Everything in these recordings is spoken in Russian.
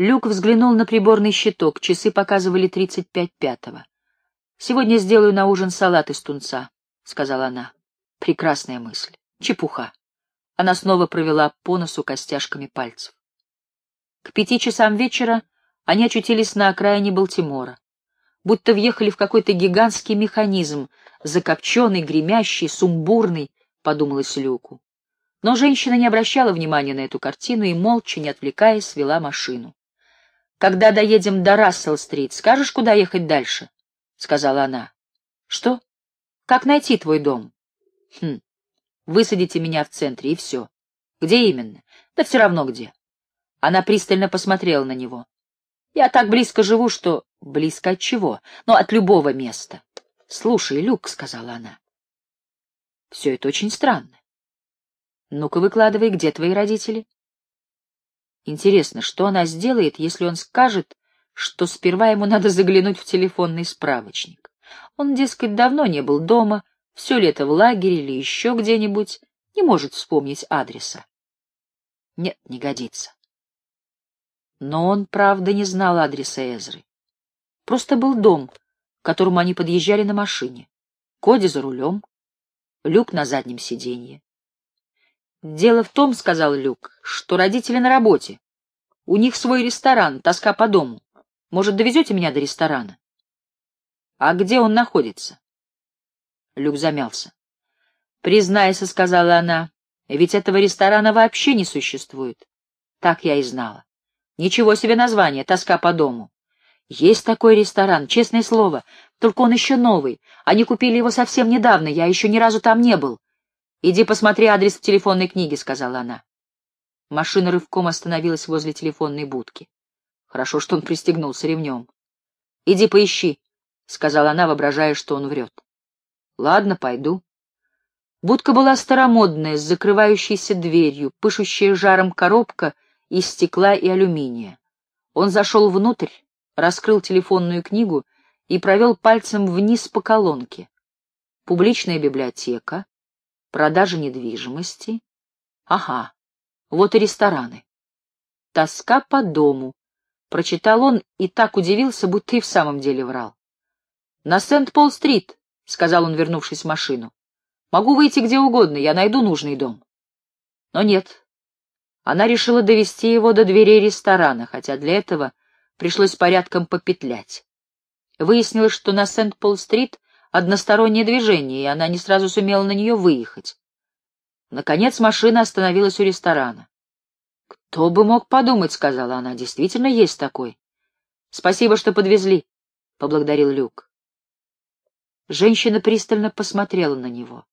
Люк взглянул на приборный щиток, часы показывали тридцать пять пятого. «Сегодня сделаю на ужин салат из тунца», — сказала она. Прекрасная мысль. Чепуха. Она снова провела по носу костяшками пальцев. К пяти часам вечера они очутились на окраине Балтимора. Будто въехали в какой-то гигантский механизм, закопченный, гремящий, сумбурный, — подумалось Люку. Но женщина не обращала внимания на эту картину и, молча, не отвлекаясь, свела машину. «Когда доедем до Рассел-стрит, скажешь, куда ехать дальше?» — сказала она. «Что? Как найти твой дом?» «Хм, Высадите меня в центре, и все. Где именно? Да все равно где. Она пристально посмотрела на него. Я так близко живу, что... Близко от чего? Но от любого места. Слушай, Люк, — сказала она. Все это очень странно. Ну-ка выкладывай, где твои родители? Интересно, что она сделает, если он скажет, что сперва ему надо заглянуть в телефонный справочник. Он, дескать, давно не был дома, все лето в лагере или еще где-нибудь, не может вспомнить адреса. Нет, не годится. Но он, правда, не знал адреса Эзры. Просто был дом, к которому они подъезжали на машине. Коди за рулем, Люк на заднем сиденье. «Дело в том, — сказал Люк, — что родители на работе. У них свой ресторан, тоска по дому. Может, довезете меня до ресторана?» «А где он находится?» Люк замялся. «Признайся», — сказала она, — «ведь этого ресторана вообще не существует». Так я и знала. Ничего себе название, тоска по дому. Есть такой ресторан, честное слово, только он еще новый. Они купили его совсем недавно, я еще ни разу там не был. «Иди посмотри адрес в телефонной книге», — сказала она. Машина рывком остановилась возле телефонной будки. Хорошо, что он пристегнулся ремнем. «Иди поищи», — сказала она, воображая, что он врет. Ладно, пойду. Будка была старомодная, с закрывающейся дверью, пышущая жаром коробка из стекла и алюминия. Он зашел внутрь, раскрыл телефонную книгу и провел пальцем вниз по колонке. Публичная библиотека, продажа недвижимости. Ага, вот и рестораны. Тоска по дому. Прочитал он и так удивился, будто и в самом деле врал. На Сент-Пол-стрит, — сказал он, вернувшись в машину. — Могу выйти где угодно, я найду нужный дом. Но нет. Она решила довести его до дверей ресторана, хотя для этого пришлось порядком попетлять. Выяснилось, что на Сент-Пол-стрит одностороннее движение, и она не сразу сумела на нее выехать. Наконец машина остановилась у ресторана. «Кто бы мог подумать», — сказала она, — «действительно есть такой». «Спасибо, что подвезли», — поблагодарил Люк. Женщина пристально посмотрела на него.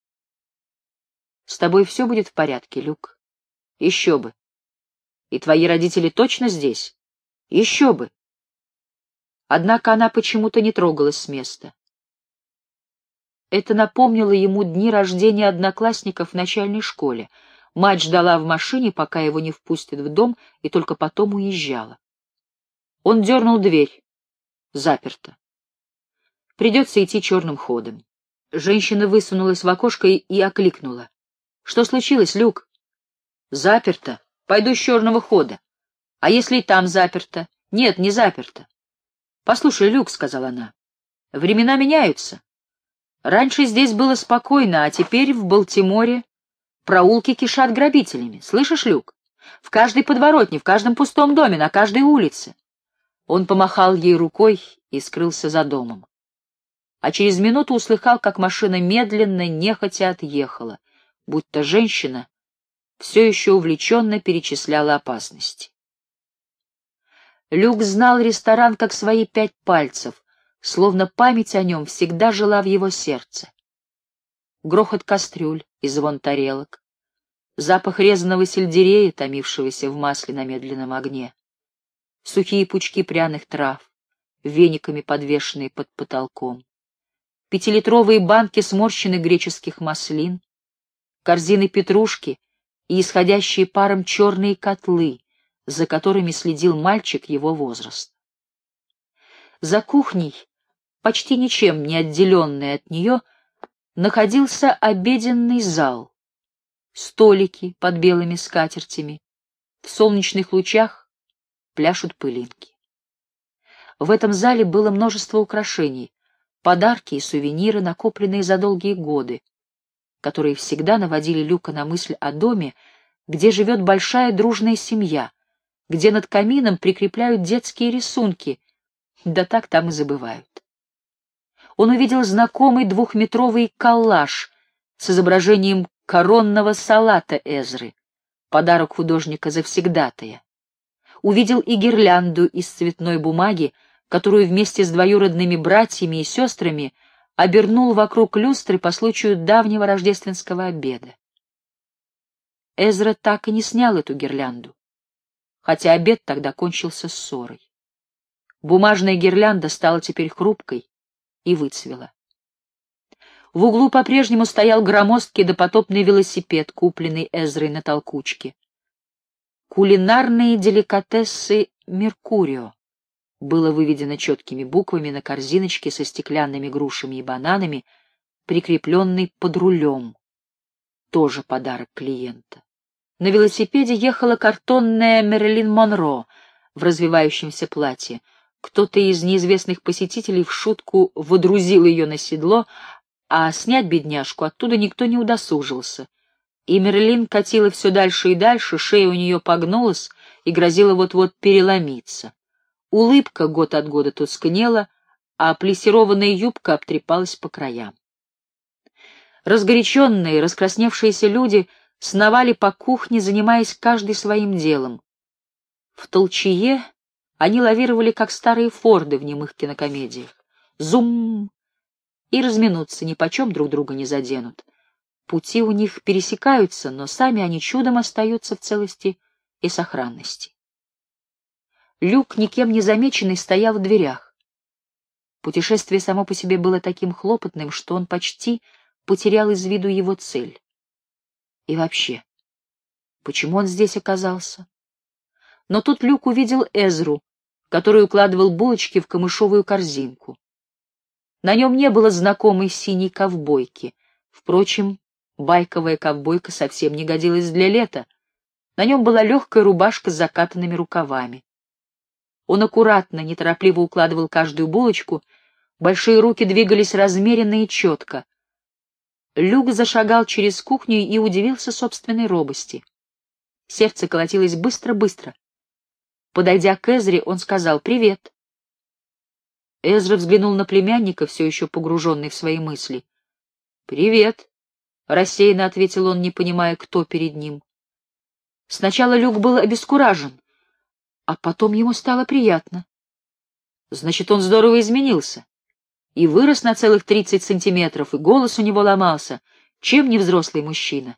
— С тобой все будет в порядке, Люк? — Еще бы. — И твои родители точно здесь? — Еще бы. Однако она почему-то не трогалась с места. Это напомнило ему дни рождения одноклассников в начальной школе. Мать ждала в машине, пока его не впустят в дом, и только потом уезжала. Он дернул дверь. Заперто. Придется идти черным ходом. Женщина высунулась в окошко и, окликнула. — Что случилось, Люк? — Заперто. Пойду с черного хода. — А если и там заперто? — Нет, не заперто. — Послушай, Люк, — сказала она, — времена меняются. Раньше здесь было спокойно, а теперь в Балтиморе проулки кишат грабителями. Слышишь, Люк? В каждой подворотне, в каждом пустом доме, на каждой улице. Он помахал ей рукой и скрылся за домом а через минуту услыхал, как машина медленно, нехотя отъехала, будто женщина все еще увлеченно перечисляла опасности. Люк знал ресторан как свои пять пальцев, словно память о нем всегда жила в его сердце. Грохот кастрюль и звон тарелок, запах резаного сельдерея, томившегося в масле на медленном огне, сухие пучки пряных трав, вениками подвешенные под потолком, пятилитровые банки сморщенных греческих маслин, корзины петрушки и исходящие паром черные котлы, за которыми следил мальчик его возраста. За кухней, почти ничем не отделенный от нее, находился обеденный зал, столики под белыми скатертями, в солнечных лучах пляшут пылинки. В этом зале было множество украшений, подарки и сувениры, накопленные за долгие годы, которые всегда наводили Люка на мысль о доме, где живет большая дружная семья, где над камином прикрепляют детские рисунки, да так там и забывают. Он увидел знакомый двухметровый коллаж с изображением коронного салата Эзры, подарок художника завсегдатая. Увидел и гирлянду из цветной бумаги, которую вместе с двоюродными братьями и сестрами обернул вокруг люстры по случаю давнего рождественского обеда. Эзра так и не снял эту гирлянду, хотя обед тогда кончился ссорой. Бумажная гирлянда стала теперь хрупкой и выцвела. В углу по-прежнему стоял громоздкий допотопный велосипед, купленный Эзрой на толкучке. «Кулинарные деликатесы Меркурио» было выведено четкими буквами на корзиночке со стеклянными грушами и бананами, прикрепленной под рулем. Тоже подарок клиента. На велосипеде ехала картонная Мерлин Монро в развивающемся платье. Кто-то из неизвестных посетителей в шутку водрузил ее на седло, а снять бедняжку оттуда никто не удосужился. И Мерлин катила все дальше и дальше, шея у нее погнулась и грозила вот-вот переломиться. Улыбка год от года тускнела, а плессированная юбка обтрепалась по краям. Разгоряченные, раскрасневшиеся люди сновали по кухне, занимаясь каждый своим делом. В толчее они лавировали, как старые форды в немых кинокомедиях. Зум! и разминуться, ни почем друг друга не заденут. Пути у них пересекаются, но сами они чудом остаются в целости и сохранности. Люк, никем не замеченный, стоял в дверях. Путешествие само по себе было таким хлопотным, что он почти потерял из виду его цель. И вообще, почему он здесь оказался? Но тут Люк увидел Эзру, который укладывал булочки в камышовую корзинку. На нем не было знакомой синей ковбойки. Впрочем, байковая ковбойка совсем не годилась для лета. На нем была легкая рубашка с закатанными рукавами. Он аккуратно, неторопливо укладывал каждую булочку, большие руки двигались размеренно и четко. Люк зашагал через кухню и удивился собственной робости. Сердце колотилось быстро-быстро. Подойдя к Эзре, он сказал «Привет». Эзра взглянул на племянника, все еще погруженный в свои мысли. «Привет», — рассеянно ответил он, не понимая, кто перед ним. Сначала Люк был обескуражен, а потом ему стало приятно. Значит, он здорово изменился. И вырос на целых тридцать сантиметров, и голос у него ломался, чем не взрослый мужчина.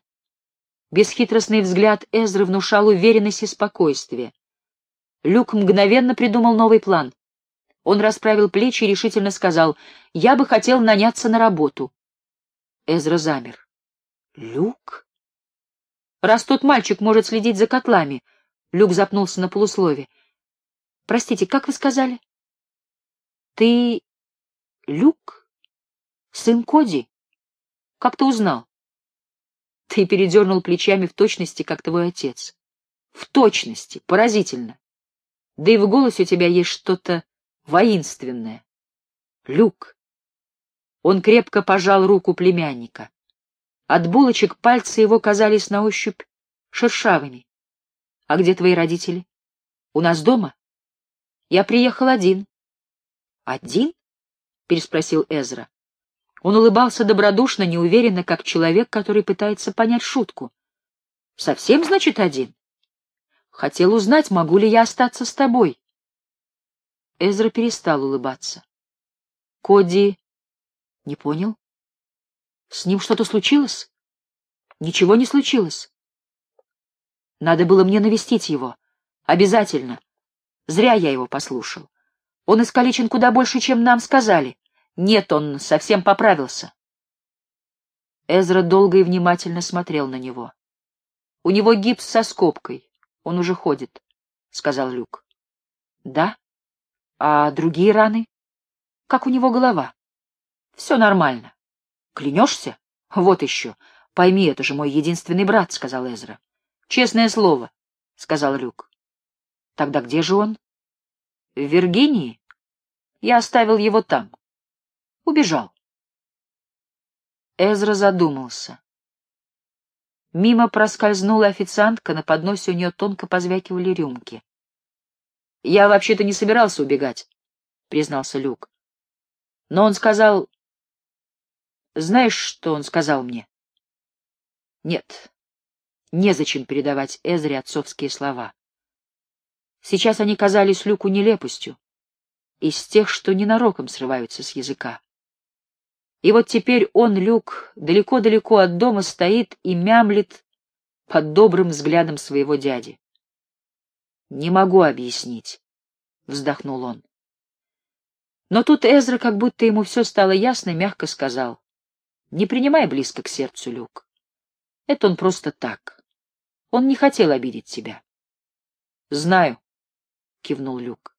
Бесхитростный взгляд Эзры внушал уверенность и спокойствие. Люк мгновенно придумал новый план. Он расправил плечи и решительно сказал, «Я бы хотел наняться на работу». Эзра замер. «Люк?» «Раз тот мальчик может следить за котлами», — Люк запнулся на полуслове. «Простите, как вы сказали?» «Ты Люк? Сын Коди? Как ты узнал?» «Ты передернул плечами в точности, как твой отец». «В точности, поразительно. Да и в голосе у тебя есть что-то воинственное. Люк. Он крепко пожал руку племянника. От булочек пальцы его казались на ощупь шершавыми. — А где твои родители? — У нас дома. Я приехал один. — Один? — переспросил Эзра. Он улыбался добродушно, неуверенно, как человек, который пытается понять шутку. — Совсем, значит, один? Хотел узнать, могу ли я остаться с тобой. Эзра перестал улыбаться. Коди... Не понял? С ним что-то случилось? Ничего не случилось. Надо было мне навестить его. Обязательно. Зря я его послушал. Он искалечен куда больше, чем нам сказали. Нет, он совсем поправился. Эзра долго и внимательно смотрел на него. — У него гипс со скобкой. Он уже ходит, — сказал Люк. — Да? А другие раны? Как у него голова? Все нормально. Клянешься? Вот еще. Пойми, это же мой единственный брат, — сказал Эзра. Честное слово, — сказал Люк. Тогда где же он? В Виргинии? Я оставил его там. Убежал. Эзра задумался. Мимо проскользнула официантка, на подносе у нее тонко позвякивали рюмки. — Я вообще-то не собирался убегать, — признался Люк. — Но он сказал... Знаешь, что он сказал мне? — Нет, незачем передавать Эзре отцовские слова. Сейчас они казались Люку нелепостью, из тех, что ненароком срываются с языка. И вот теперь он, Люк, далеко-далеко от дома стоит и мямлит под добрым взглядом своего дяди. «Не могу объяснить», — вздохнул он. Но тут Эзра, как будто ему все стало ясно, мягко сказал. «Не принимай близко к сердцу, Люк. Это он просто так. Он не хотел обидеть тебя». «Знаю», — кивнул Люк.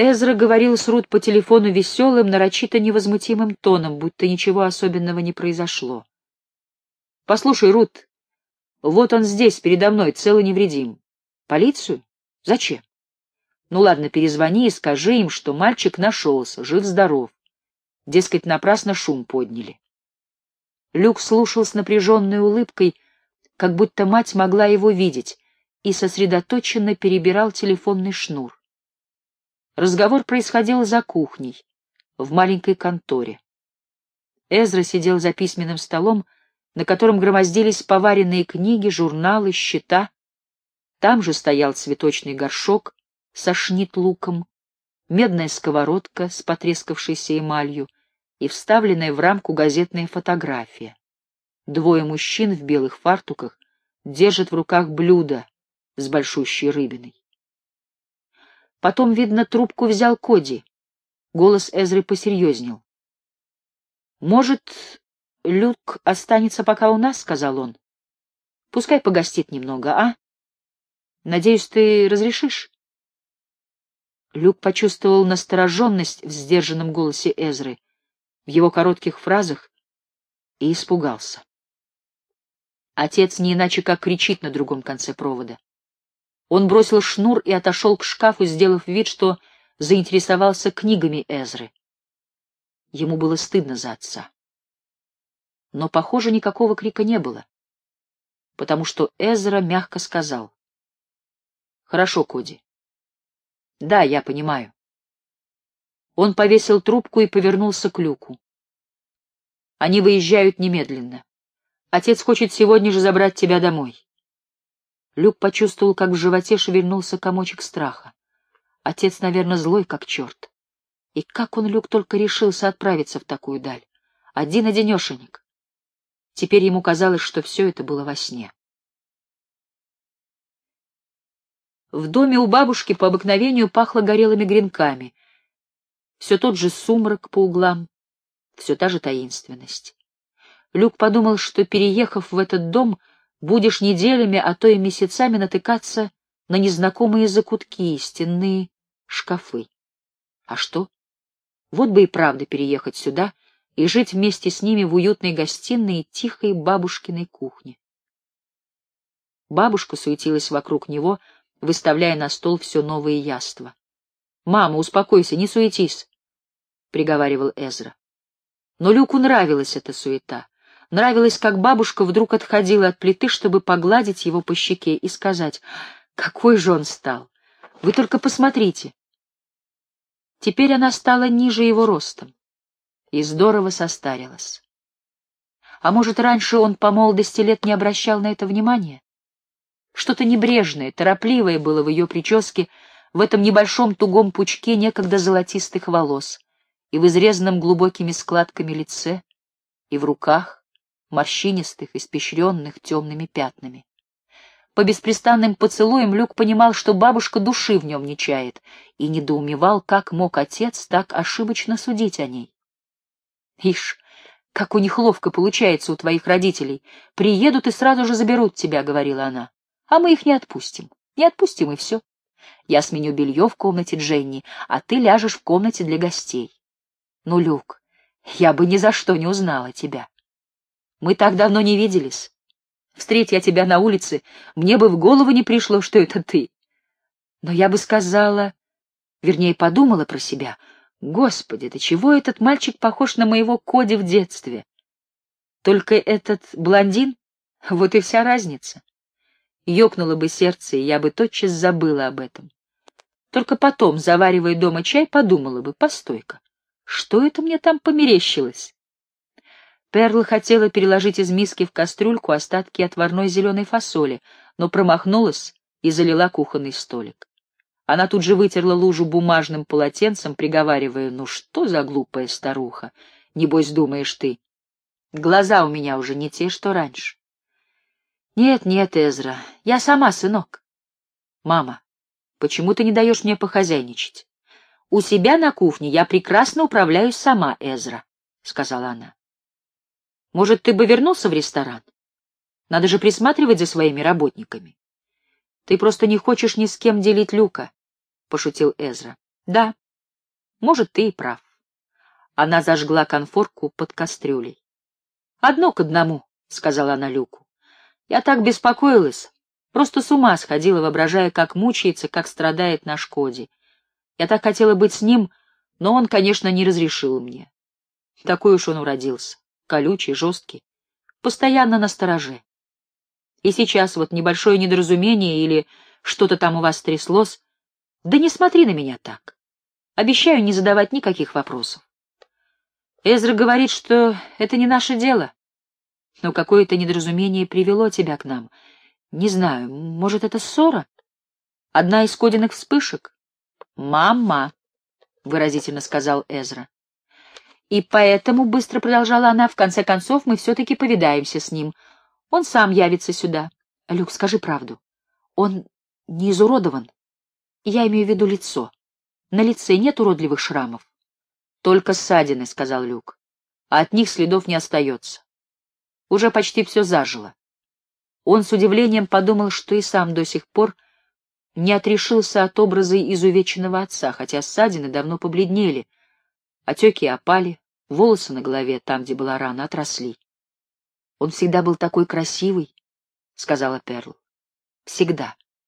Эзра говорил с Рут по телефону веселым, нарочито невозмутимым тоном, будто ничего особенного не произошло. — Послушай, Рут, вот он здесь, передо мной, цел и невредим. Полицию? Зачем? Ну ладно, перезвони и скажи им, что мальчик нашелся, жив-здоров. Дескать, напрасно шум подняли. Люк слушал с напряженной улыбкой, как будто мать могла его видеть, и сосредоточенно перебирал телефонный шнур. Разговор происходил за кухней, в маленькой конторе. Эзра сидел за письменным столом, на котором громоздились поваренные книги, журналы, счета. Там же стоял цветочный горшок со шнит-луком, медная сковородка с потрескавшейся эмалью и вставленная в рамку газетная фотография. Двое мужчин в белых фартуках держат в руках блюдо с большущей рыбиной. Потом, видно, трубку взял Коди. Голос Эзры посерьезнел. «Может, Люк останется пока у нас?» — сказал он. «Пускай погостит немного, а? Надеюсь, ты разрешишь?» Люк почувствовал настороженность в сдержанном голосе Эзры, в его коротких фразах, и испугался. Отец не иначе как кричит на другом конце провода. Он бросил шнур и отошел к шкафу, сделав вид, что заинтересовался книгами Эзры. Ему было стыдно за отца. Но, похоже, никакого крика не было, потому что Эзра мягко сказал. — Хорошо, Коди. — Да, я понимаю. Он повесил трубку и повернулся к люку. Они выезжают немедленно. Отец хочет сегодня же забрать тебя домой. Люк почувствовал, как в животе шевельнулся комочек страха. Отец, наверное, злой, как черт. И как он, Люк, только решился отправиться в такую даль? Один-одинешенек. Теперь ему казалось, что все это было во сне. В доме у бабушки по обыкновению пахло горелыми гренками. Все тот же сумрак по углам, все та же таинственность. Люк подумал, что, переехав в этот дом, будешь неделями, а то и месяцами натыкаться на незнакомые закутки, стенные шкафы. А что? Вот бы и правда переехать сюда и жить вместе с ними в уютной гостиной и тихой бабушкиной кухне. Бабушка суетилась вокруг него, выставляя на стол все новые яства. — Мама, успокойся, не суетись, — приговаривал Эзра. Но Люку нравилась эта суета. Нравилось, как бабушка вдруг отходила от плиты, чтобы погладить его по щеке и сказать, «Какой же он стал! Вы только посмотрите!» Теперь она стала ниже его ростом и здорово состарилась. А может, раньше он по молодости лет не обращал на это внимания? Что-то небрежное, торопливое было в ее прическе, в этом небольшом тугом пучке некогда золотистых волос, и в изрезанном глубокими складками лице, и в руках, морщинистых, испещренных темными пятнами. По беспрестанным поцелуям Люк понимал, что бабушка души в нем не чает, и недоумевал, как мог отец так ошибочно судить о ней. «Ишь, как у них ловко получается у твоих родителей. Приедут и сразу же заберут тебя», — говорила она. «А мы их не отпустим. Не отпустим, и все. Я сменю белье в комнате Дженни, а ты ляжешь в комнате для гостей. Ну, Люк, я бы ни за что не узнала тебя». Мы так давно не виделись. Встреть я тебя на улице, мне бы в голову не пришло, что это ты. Но я бы сказала, вернее, подумала про себя, Господи, да чего этот мальчик похож на моего Коди в детстве? Только этот блондин? Вот и вся разница. Ёкнуло бы сердце, и я бы тотчас забыла об этом. Только потом, заваривая дома чай, подумала бы, постой-ка, что это мне там померещилось? Перл хотела переложить из миски в кастрюльку остатки отварной зеленой фасоли, но промахнулась и залила кухонный столик. Она тут же вытерла лужу бумажным полотенцем, приговаривая, «Ну что за глупая старуха? Небось, думаешь ты. Глаза у меня уже не те, что раньше». «Нет, нет, Эзра, я сама, сынок». «Мама, почему ты не даешь мне похозяйничать?» «У себя на кухне я прекрасно управляюсь сама, Эзра», — сказала она. Может, ты бы вернулся в ресторан? Надо же присматривать за своими работниками. Ты просто не хочешь ни с кем делить люка, — пошутил Эзра. Да, может, ты и прав. Она зажгла конфорку под кастрюлей. Одно к одному, — сказала она Люку. Я так беспокоилась, просто с ума сходила, воображая, как мучается, как страдает наш Коди. Я так хотела быть с ним, но он, конечно, не разрешил мне. Такой уж он уродился колючий, жесткий, постоянно на стороже. И сейчас вот небольшое недоразумение или что-то там у вас тряслось, да не смотри на меня так. Обещаю не задавать никаких вопросов. Эзра говорит, что это не наше дело, но какое-то недоразумение привело тебя к нам. Не знаю, может, это ссора? Одна из Кодиных вспышек? «Мама», — выразительно сказал Эзра. И поэтому, — быстро продолжала она, — в конце концов мы все-таки повидаемся с ним. Он сам явится сюда. Люк, скажи правду. Он не изуродован. Я имею в виду лицо. На лице нет уродливых шрамов. Только ссадины, — сказал Люк. А от них следов не остается. Уже почти все зажило. Он с удивлением подумал, что и сам до сих пор не отрешился от образа изувеченного отца, хотя ссадины давно побледнели — Отеки опали, волосы на голове, там, где была рана, отросли. — Он всегда был такой красивый, — сказала Перл. — Всегда.